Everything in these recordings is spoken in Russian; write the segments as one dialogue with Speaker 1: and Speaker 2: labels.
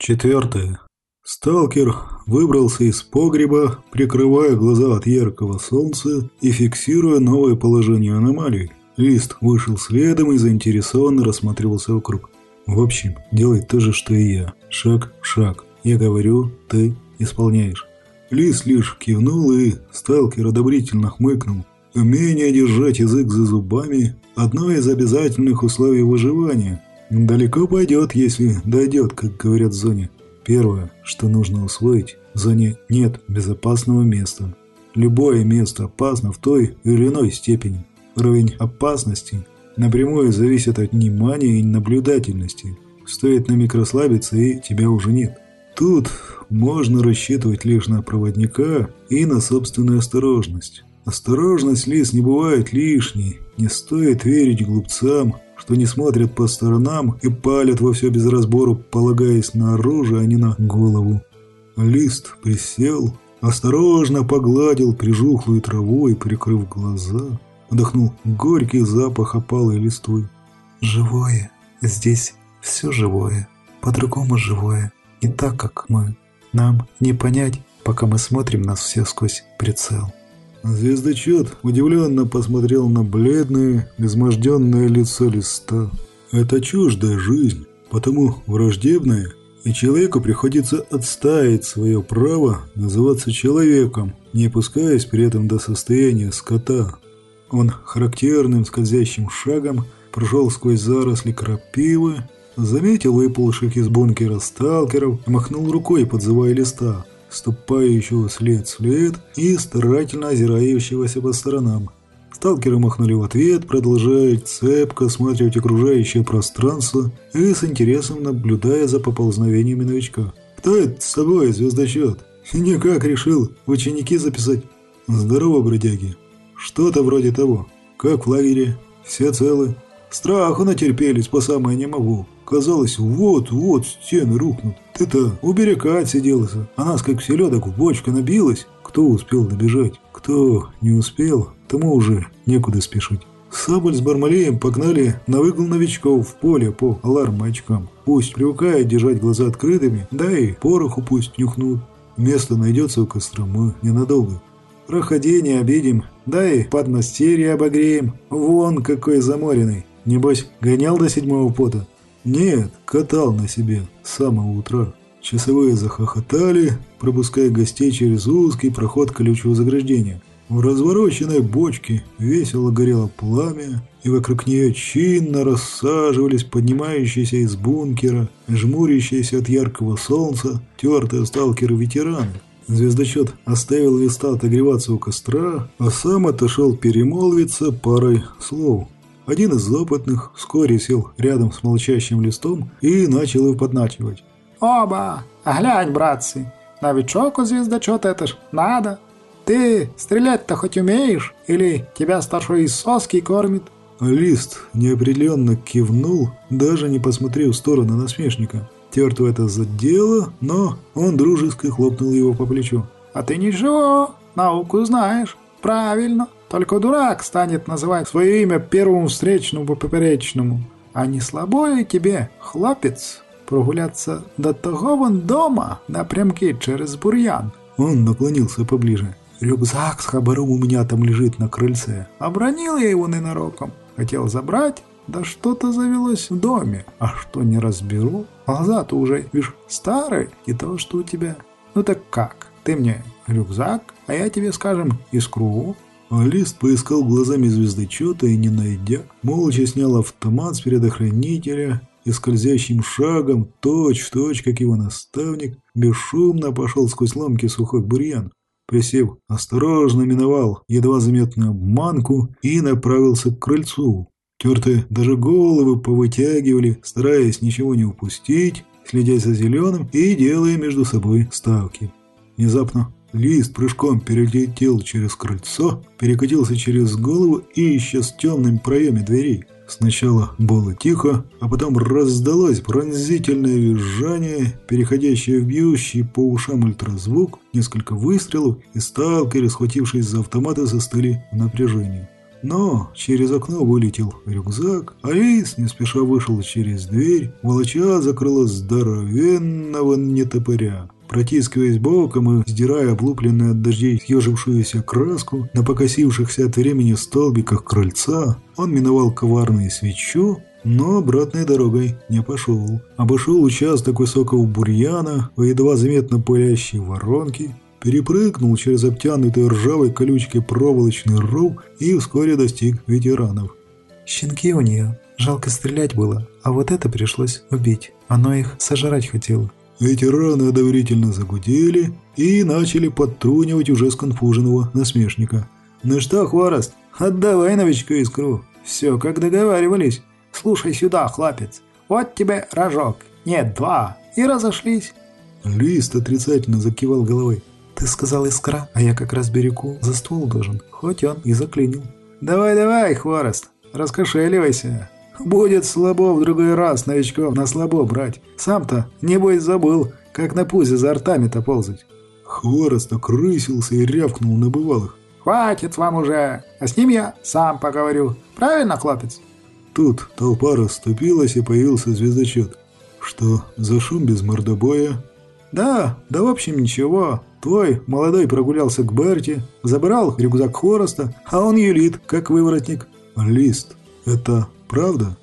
Speaker 1: Четвертое. Сталкер выбрался из погреба, прикрывая глаза от яркого солнца и фиксируя новое положение аномалии. Лист вышел следом и заинтересованно рассматривался вокруг. В общем, делай то же, что и я. Шаг в шаг. Я говорю, ты исполняешь. Лис лишь кивнул и сталкер одобрительно хмыкнул. Умение держать язык за зубами – одно из обязательных условий выживания. Далеко пойдет, если дойдет, как говорят в зоне. Первое, что нужно усвоить, в зоне нет безопасного места. Любое место опасно в той или иной степени. Уровень опасности напрямую зависит от внимания и наблюдательности. Стоит на миг расслабиться, и тебя уже нет. Тут можно рассчитывать лишь на проводника и на собственную осторожность. Осторожность, Лис, не бывает лишней. Не стоит верить глупцам, что не смотрят по сторонам и палят во все без разбору, полагаясь на оружие, а не на голову. Лист присел, осторожно погладил прижухлую траву и, прикрыв глаза, вдохнул горький запах опалой листвы.
Speaker 2: «Живое. Здесь все живое. По-другому живое. Не так, как мы. Нам не понять, пока мы смотрим нас все сквозь прицел».
Speaker 1: Звездочет удивленно посмотрел на бледное, изможденное лицо листа. Это чуждая жизнь, потому враждебная, и человеку приходится отстаивать свое право называться человеком, не опускаясь при этом до состояния скота. Он характерным скользящим шагом прошел сквозь заросли крапивы, заметил выползших из бункера сталкеров и махнул рукой, подзывая листа ступающего след в след и старательно озирающегося по сторонам. Сталкеры махнули в ответ, продолжая цепко осматривать окружающее пространство и с интересом наблюдая за поползновениями новичка. «Кто это с тобой, звездочет?» «Никак решил ученики записать». «Здорово, бродяги. Что-то вроде того. Как в лагере? Все целы?» «Страху натерпелись по самое не могу. Казалось, вот-вот стены рухнут. Ты-то у берега отсиделся, а нас как селедок в бочку набилась. Кто успел добежать, кто не успел, тому уже некуда спешить. Сабль с Бармалеем погнали на выгул новичков в поле по аларм-очкам. Пусть привыкают держать глаза открытыми, да и пороху пусть нюхнут. Место найдется у Костромы ненадолго. Проходение обидим, да и подмастерье обогреем. Вон какой заморенный. Небось, гонял до седьмого пота. Нет, катал на себе с самого утра. Часовые захохотали, пропуская гостей через узкий проход колючего заграждения. В развороченной бочке весело горело пламя, и вокруг нее чинно рассаживались поднимающиеся из бункера, жмурящиеся от яркого солнца, тертые сталкеры-ветераны. Звездочет оставил листа отогреваться у костра, а сам отошел перемолвиться парой слов – один из опытных вскоре сел рядом с молчащим листом и начал его подначивать.
Speaker 3: «Оба! Глянь, братцы, новичок у звездочета это ж надо! Ты стрелять-то хоть умеешь? Или тебя старший из соски кормит?»
Speaker 1: Лист неопределенно кивнул, даже не посмотрев в сторону насмешника. Терту это задело, но он дружески хлопнул его по плечу.
Speaker 3: «А ты ничего, науку знаешь. Правильно. Только дурак станет называть свое имя первому встречному по поперечному. А не слабо ли тебе, хлопец, прогуляться до того вон дома напрямки через бурьян?»
Speaker 1: Он наклонился поближе. «Рюкзак с хабаром у меня там лежит на крыльце.
Speaker 3: Обронил я его ненароком. Хотел забрать, да что-то завелось в доме. А что не разберу? Глаза-то уже, видишь, старые, и то, что у тебя. Ну так как? Ты мне рюкзак, а я тебе, скажем, искру.
Speaker 1: Алист поискал глазами звездочета и, не найдя, молча снял автомат с предохранителя и скользящим шагом, точь-в-точь, как его наставник, бесшумно пошел сквозь ломки сухой бурьян. Присев, осторожно миновал едва заметную обманку и направился к крыльцу. Тертые даже головы повытягивали, стараясь ничего не упустить, следя за зеленым и делая между собой ставки. Внезапно Лист прыжком перелетел через крыльцо, перекатился через голову и исчез в темном проеме дверей. Сначала было тихо, а потом раздалось пронзительное визжание, переходящее в бьющий по ушам ультразвук, несколько выстрелов, и сталкеры, схватившись за автоматы, застыли в напряжении. Но через окно вылетел рюкзак, а Лис не спеша вышел через дверь, волоча закрыла здоровенного нетопыря. Протискиваясь боком и сдирая облупленную от дождей съежившуюся краску на покосившихся от времени столбиках крыльца, он миновал коварную свечу, но обратной дорогой не пошел. Обошел участок высокого бурьяна, едва заметно пылящей воронки, перепрыгнул через обтянутый ржавой колючкой проволочный ров и вскоре достиг ветеранов.
Speaker 2: Щенки у нее. Жалко стрелять было, а вот это пришлось убить. Оно их сожрать хотело.
Speaker 1: Ветераны одобрительно загудели и начали подтрунивать уже сконфуженного насмешника. «Ну что, Хворост, отдавай новичку искру. Все, как договаривались. Слушай сюда, хлопец, вот тебе рожок. Нет, два. И разошлись». Лист отрицательно закивал головой.
Speaker 2: «Ты сказал искра, а я как раз берегу за ствол должен, хоть он и заклинил».
Speaker 3: «Давай-давай, Хворост, раскошеливайся. Будет слабо в другой раз новичков на слабо брать. Сам-то, небось, забыл, как на пузе за ртами-то ползать».
Speaker 1: Хворост окрысился и рявкнул на бывалых.
Speaker 3: «Хватит вам уже, а с ним я сам поговорю. Правильно, хлопец?»
Speaker 1: Тут толпа расступилась и появился звездочет. «Что, за шум без мордобоя?»
Speaker 3: «Да, да в общем ничего. Твой молодой прогулялся к Берти, забрал рюкзак хвороста, а он юлит, как выворотник».
Speaker 1: «Лист, это правда?»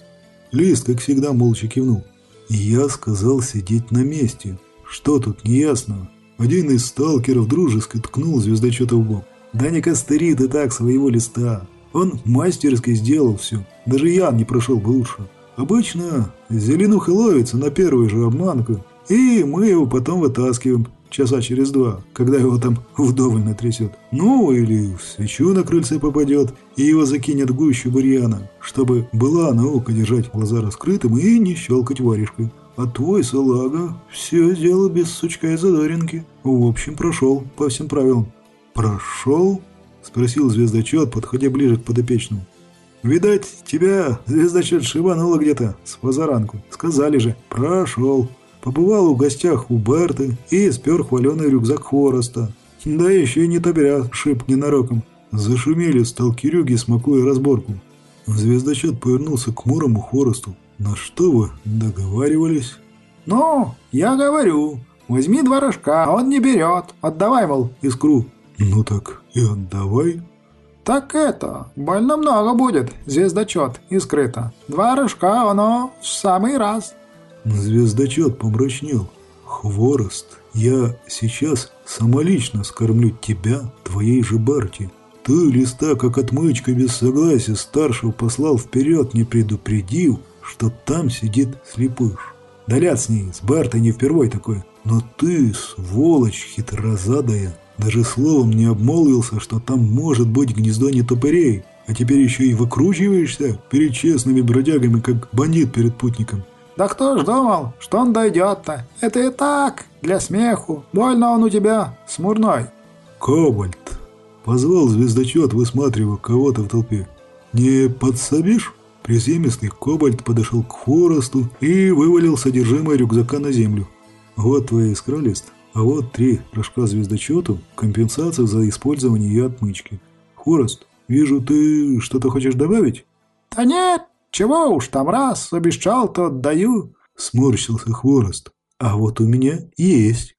Speaker 1: Лист, как всегда, молча кивнул. «Я сказал сидеть на месте. Что тут неясного?» Один из сталкеров дружески ткнул звездочета в бок. «Да не костыри ты так своего листа. Он мастерски сделал все. Даже я не прошел бы лучше. Обычно зеленуха ловится на первую же обманку, и мы его потом вытаскиваем часа через два, когда его там вдоволь натрясет. Ну, или в свечу на крыльце попадет, и его закинет гущу бурьяна, чтобы была наука держать глаза раскрытым и не щелкать варежкой. А твой салага все сделал без сучка и задоринки. В общем, прошел по всем правилам. Прошел? Спросил звездочет, подходя ближе к подопечному. Видать, тебя звездочет шибануло где-то с позаранку. Сказали же, прошел. Побывал в гостях у Берты и спер хваленый рюкзак хвороста. Да еще и не тоберя шип ненароком. Зашумели сталкерюги, смакуя разборку. Звездочет повернулся к мурому хворосту. На что вы договаривались?
Speaker 3: Ну, я говорю, возьми два рожка, а он не берет. Отдавай, мол, искру.
Speaker 1: Ну так и отдавай.
Speaker 3: Так это, больно много будет, звездочет, искрыто. Два рожка, оно в самый раз.
Speaker 1: Звездочет помрачнел. Хворост, я сейчас самолично скормлю тебя, твоей же Барти. Ты листа, как отмычка без согласия старшего послал вперед, не предупредив, что там сидит слепыш. Далят с ней, с Бартой не впервой такой. Но ты, сволочь хитрозадая, даже словом не обмолвился, что там может быть гнездо нетопырей. А теперь еще и выкручиваешься перед честными бродягами, как бандит перед путником.
Speaker 3: Да кто ж думал, что он дойдет-то? Это и так, для смеху. Больно он у тебя, смурной.
Speaker 1: Кобальт. Позвал звездочет, высматривая кого-то в толпе. Не подсобишь? Приземистый кобальт подошел к хворосту и вывалил содержимое рюкзака на землю. Вот твоя искра, а вот три рожка звездочету – компенсация за использование ее отмычки. Хворост, вижу, ты что-то хочешь добавить?
Speaker 3: Да нет, чего уж там раз обещал, то отдаю.
Speaker 1: Сморщился хворост. А вот у меня есть.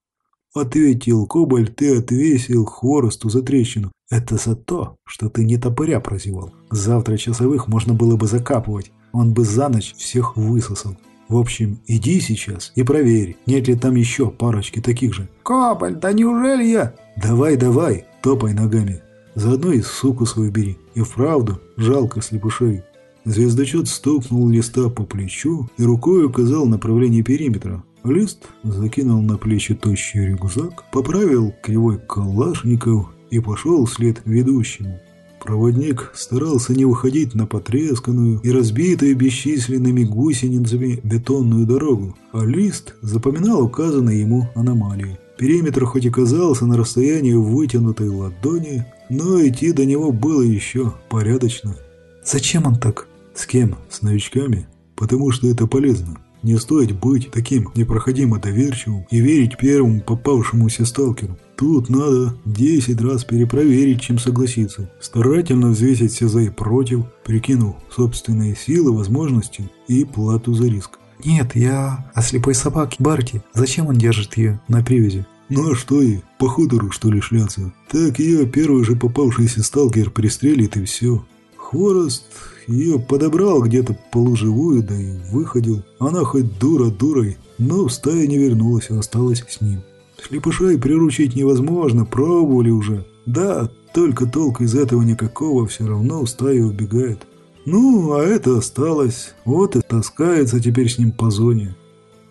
Speaker 1: Ответил Кобальт и отвесил хворосту за трещину. Это за то, что ты не топоря прозевал. Завтра часовых можно было бы закапывать. Он бы за ночь всех высосал. В общем, иди сейчас и проверь, нет ли там еще парочки таких же.
Speaker 3: Кобальт, да неужели я...
Speaker 1: Давай, давай, топай ногами. Заодно и суку свою бери. И вправду, жалко слепышей. Звездочет стукнул листа по плечу и рукой указал направление периметра. Лист закинул на плечи тощий рюкзак, поправил кривой калашников и пошел вслед ведущему. Проводник старался не выходить на потресканную и разбитую бесчисленными гусеницами бетонную дорогу, а Лист запоминал указанные ему аномалии. Периметр хоть и казался на расстоянии вытянутой ладони, но идти до него было еще порядочно.
Speaker 2: «Зачем он так?»
Speaker 1: «С кем? С новичками? Потому что это полезно. Не стоит быть таким непроходимо доверчивым и верить первому попавшемуся сталкеру. Тут надо 10 раз перепроверить, чем согласиться. Старательно взвесить все за и против, прикинув собственные силы, возможности и плату за риск.
Speaker 2: «Нет, я о слепой собаке Барти. Зачем он держит ее на привязи?»
Speaker 1: Ну а что и, по хутору что ли шляться? Так ее первый же попавшийся сталкер пристрелит и все. Хворост ее подобрал где-то полуживую, да и выходил. Она хоть дура дурой, но в стае не вернулась, а осталась с ним. Слепышей приручить невозможно, пробовали уже. Да, только толк из этого никакого, все равно в стае убегает. Ну, а это осталось, вот и таскается теперь с ним по зоне.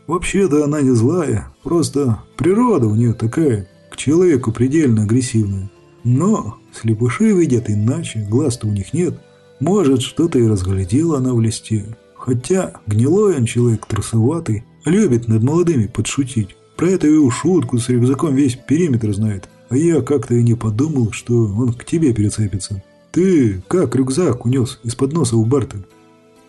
Speaker 1: Вообще-то она не злая, просто природа у нее такая, к человеку предельно агрессивная. Но слепыши видят иначе, глаз-то у них нет. Может, что-то и разглядела она в листе. Хотя гнилой он человек трусоватый, любит над молодыми подшутить. Про эту шутку с рюкзаком весь периметр знает. А я как-то и не подумал, что он к тебе перецепится. Ты как рюкзак унес из-под носа у Барта?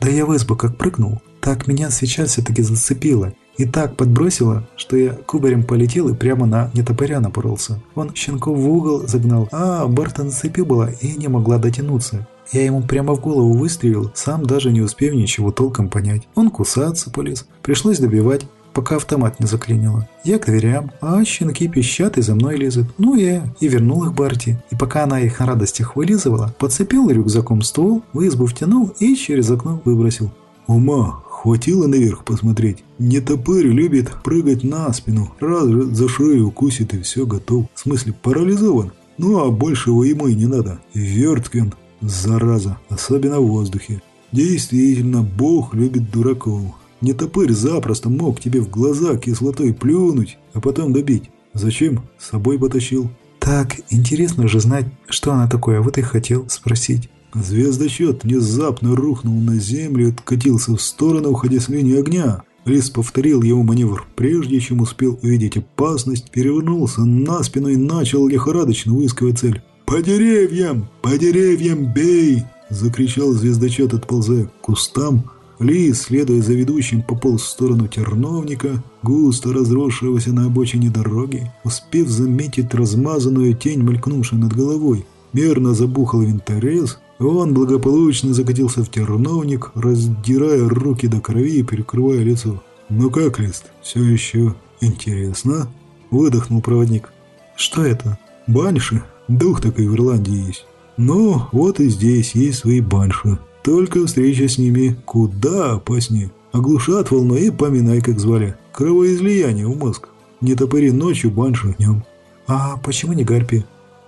Speaker 2: Да я в избу как прыгнул, так меня свеча все-таки зацепила. И так подбросило, что я кубарем полетел и прямо на нетопыря напоролся. Он щенков в угол загнал, а Барта на цепи была и не могла дотянуться. Я ему прямо в голову выстрелил, сам даже не успев ничего толком понять. Он кусаться полез. Пришлось добивать, пока автомат не заклинило. Я к дверям, а щенки пищат и за мной лезут. Ну я и вернул их Барти. И пока она их на радостях вылизывала, подцепил рюкзаком ствол, в избу втянул и через окно выбросил.
Speaker 1: «Ума, Хватило наверх посмотреть. Не топырь любит прыгать на спину. Раз же за шею укусит и все готов. В смысле парализован. Ну а большего ему и не надо. Верткин, зараза, особенно в воздухе. Действительно, Бог любит дураков. Не топырь запросто мог тебе в глаза кислотой плюнуть, а потом добить. Зачем? С собой потащил.
Speaker 2: Так, интересно же знать, что она такое, вот и хотел спросить.
Speaker 1: Звездочет внезапно рухнул на землю и откатился в сторону, уходя с линии огня. Лис повторил его маневр, прежде чем успел увидеть опасность, перевернулся на спину и начал лихорадочно выискивать цель. «По деревьям! По деревьям бей!» – закричал звездочет, отползая к кустам. Лис, следуя за ведущим, пополз в сторону терновника, густо разросшегося на обочине дороги, успев заметить размазанную тень, мелькнувшую над головой. Мерно забухал винторез, он благополучно закатился в терновник, раздирая руки до крови и перекрывая лицо. «Ну как, Лист, все еще интересно?» – выдохнул проводник.
Speaker 2: «Что это?»
Speaker 1: «Банши. Дух такой в Ирландии есть. Ну, вот и здесь есть свои банши. Только встреча с ними куда опаснее. Оглушат волной и поминай, как звали. Кровоизлияние в мозг. Не топори ночью, банши днем».
Speaker 2: «А почему не гарпи?»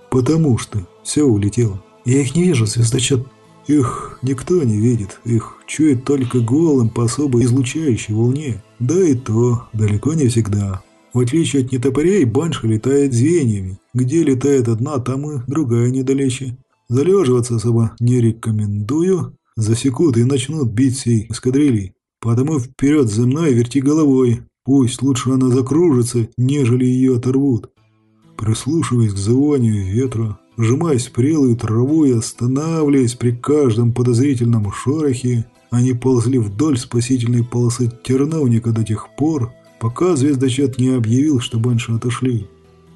Speaker 1: «Потому что все улетело».
Speaker 2: Я их не вижу, звездочет.
Speaker 1: Их никто не видит. Их чует только голым по особо излучающей волне. Да и то далеко не всегда. В отличие от нетопырей, банша летает звеньями. Где летает одна, там и другая недалече. Залеживаться особо не рекомендую. Засекут и начнут бить всей эскадрильей. Потому вперед за мной верти головой. Пусть лучше она закружится, нежели ее оторвут. Прислушиваясь к звонию ветра, Вжимаясь в прелую траву и останавливаясь при каждом подозрительном шорохе, они ползли вдоль спасительной полосы терновника до тех пор, пока звездочет не объявил, что банши отошли.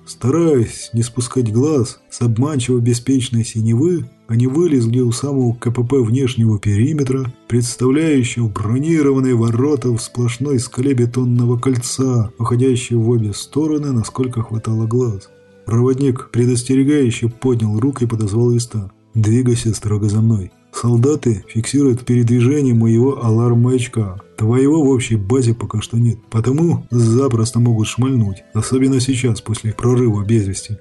Speaker 1: Стараясь не спускать глаз с обманчиво беспечной синевы, они вылезли у самого КПП внешнего периметра, представляющего бронированные ворота в сплошной скале бетонного кольца, уходящие в обе стороны, насколько хватало глаз. Проводник предостерегающе поднял руку и подозвал листа. «Двигайся строго за мной. Солдаты фиксируют передвижение моего аларм-маячка. Твоего в общей базе пока что нет, потому запросто могут шмальнуть, особенно сейчас, после прорыва без вести».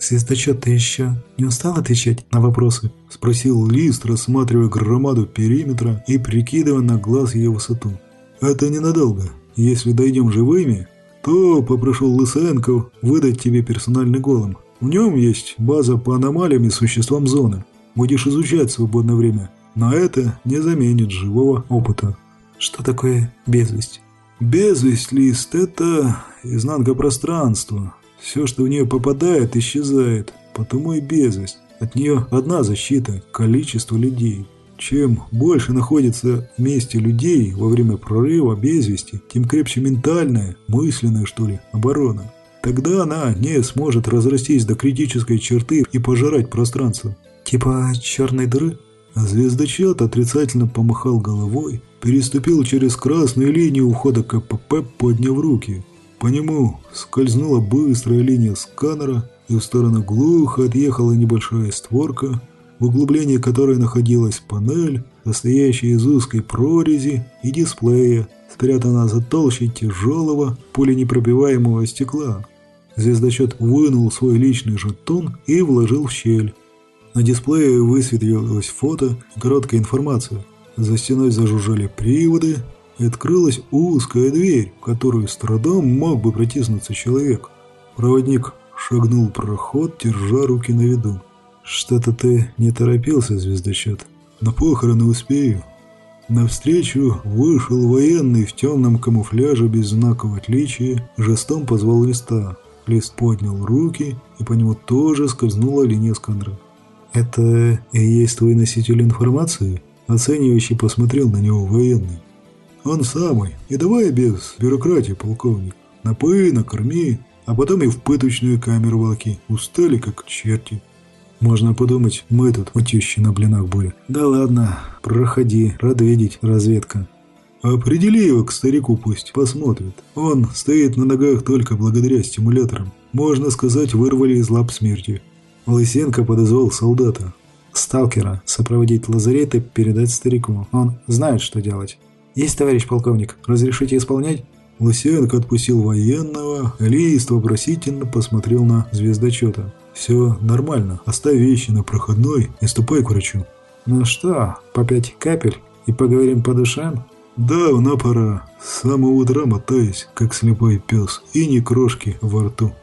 Speaker 2: «Звездочет, ты еще не устал отвечать на вопросы?»
Speaker 1: – спросил Лист, рассматривая громаду периметра и прикидывая на глаз ее высоту. «Это ненадолго. Если дойдем живыми, то попрошу Лысенко выдать тебе персональный голом. В нем есть база по аномалиям и существам зоны. Будешь изучать в свободное время. Но это не заменит живого опыта.
Speaker 2: Что такое безвесть?
Speaker 1: Безвесть, Лист, это изнанка пространства. Все, что в нее попадает, исчезает. Потому и безвесть. От нее одна защита – количество людей. Чем больше находится вместе людей во время прорыва без вести, тем крепче ментальная, мысленная, что ли, оборона. Тогда она не сможет разрастись до критической черты и пожирать пространство.
Speaker 2: Типа черной дыры?
Speaker 1: Звездочет отрицательно помахал головой, переступил через красную линию ухода КПП, подняв руки. По нему скользнула быстрая линия сканера, и в сторону глухо отъехала небольшая створка, в углублении которой находилась панель, состоящая из узкой прорези и дисплея, спрятана за толщей тяжелого пуленепробиваемого стекла. Звездочет вынул свой личный жетон и вложил в щель. На дисплее высветилось фото и короткая информация. За стеной зажужжали приводы, и открылась узкая дверь, в которую с трудом мог бы протиснуться человек. Проводник шагнул проход, держа руки на виду. «Что-то ты не торопился, звездочет. На похороны успею». Навстречу вышел военный в темном камуфляже без знаков отличия, жестом позвал листа. Лист поднял руки, и по нему тоже скользнула линия сканера.
Speaker 2: «Это и есть твой носитель информации?» Оценивающий посмотрел на него военный.
Speaker 1: «Он самый. И давай без бюрократии, полковник. Напои, накорми, а потом и в пыточную камеру волки. Устали, как черти».
Speaker 2: Можно подумать, мы тут утющи на блинах были. Да ладно, проходи, рад видеть, разведка.
Speaker 1: Определи его к старику пусть, посмотрит. Он стоит на ногах только благодаря стимуляторам. Можно сказать, вырвали из лап смерти.
Speaker 2: Лысенко подозвал солдата. Сталкера сопроводить лазарет и передать старику. Он знает, что делать. Есть, товарищ полковник, разрешите исполнять?
Speaker 1: Лысенко отпустил военного, Лист вопросительно посмотрел на звездочета. «Все нормально. Оставь вещи на проходной и ступай к врачу».
Speaker 2: «Ну что, по пять капель и поговорим по душам?»
Speaker 1: «Да, на пора. С самого утра мотаюсь, как слепой пес, и ни крошки во рту».